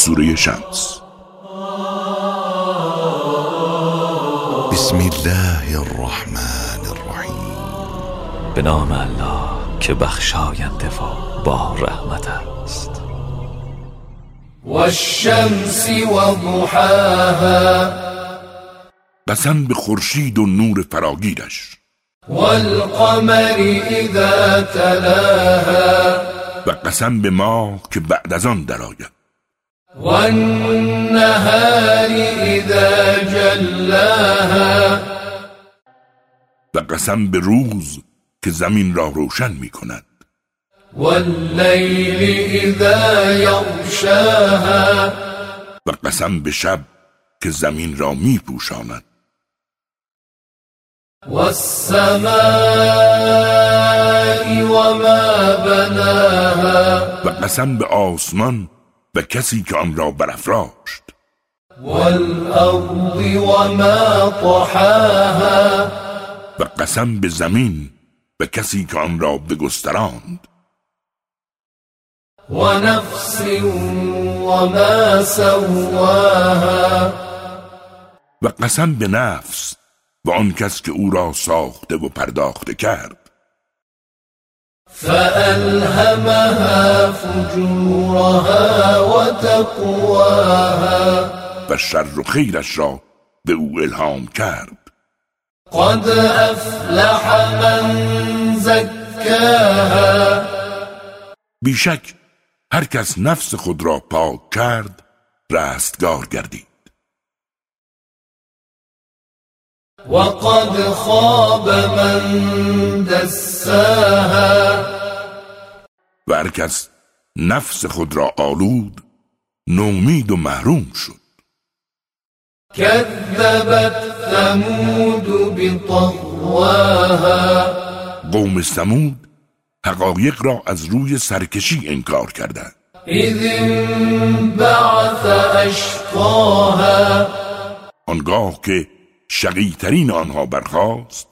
سوره شمس. بسم الله الرحمن الرحیم. به نام الله که بخشاینده و با رحمت است. والشمس وضحاها. قسم به خورشید و نور فراگیرش. والقمر اذا تلاها. و قسم به ماه که بعد از آن درآید. والنهار اذا جلاها. و قسم به روز که زمین را روشن می کند. والليل اذا يغشاها و قسم به شب که زمین را می پوشاند. والسماء وما بناها. و قسم به آسمان و کسی که آن را برافراشت. والأرض وما طحاها. و قسم به زمین و کسی که آن را بگستراند. ونفس وما سواها. و قسم به نفس و آن کس که او را ساخته و پرداخته کرد. فألهمها فجورها وتقواها. و شر و خیرش را به او الهام کرد. قد أفلح من زكاها. بیشک هر کس نفس خود را پاک کرد رستگار گردید. وقد خاب من دساها. و هر کس نفس خود را آلود نومید و محروم شد. كذبت ثمود بطغواها. قوم سمود حقایق را از روی سرکشی انکار کردند. إذ انبعث أشقاها آنگاه که شقیترین آنها برخاست.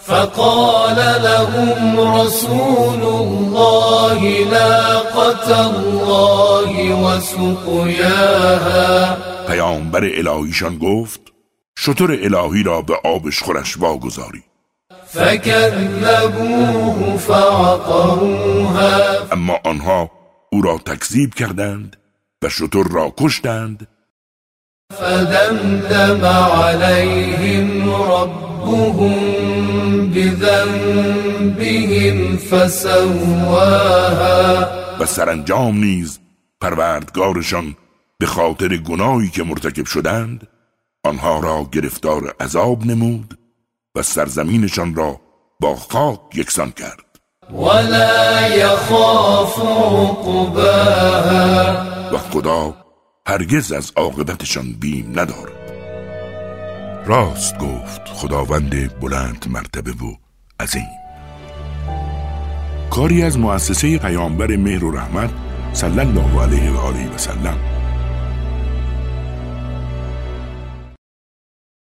فقال لهم رسول الله ناقة الله وسقياها. پیامبر الهیشان گفت شطور الهی را به آبش خورش واگذاری. فكذبوه فعقروها. اما آنها او را تکذیب کردند و شطور را کشتند فدمدم عليهم ربهم بذنبهم فسواها. و سرانجام نیز پروردگارشان به خاطر گناهی که مرتکب شدند آنها را گرفتار عذاب نمود و سرزمینشان را با خاک یکسان کرد. ولا عقباها. و خدا هرگز از عاقبتشان بیم ندارد راست گفت خداوند بلند مرتبه و عظیم. کاری از مؤسسه پیامبر مهر و رحمت صلی الله علیه و آله و سلم